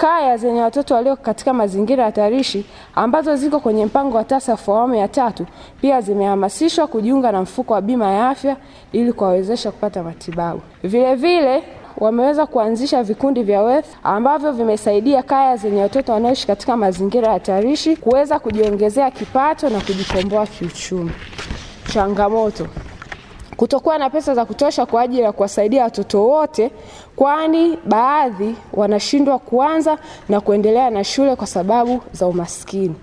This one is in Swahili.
Kaya zenye watoto walio katika mazingira hatarishi ambazo ziko kwenye mpango wa TASAF wa awamu ya tatu pia zimehamasishwa kujiunga na mfuko wa bima ya afya ili kuwawezesha kupata matibabu. Vilevile wameweza kuanzisha vikundi vya WEF ambavyo vimesaidia kaya zenye watoto wanaoishi katika mazingira hatarishi kuweza kujiongezea kipato na kujikomboa kiuchumi. Changamoto kutokuwa na pesa za kutosha kwa ajili ya kuwasaidia watoto wote, kwani baadhi wanashindwa kuanza na kuendelea na shule kwa sababu za umaskini.